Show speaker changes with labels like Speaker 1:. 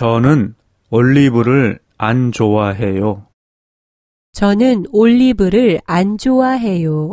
Speaker 1: 저는 올리브를 안 좋아해요.
Speaker 2: 저는 올리브를 안 좋아해요.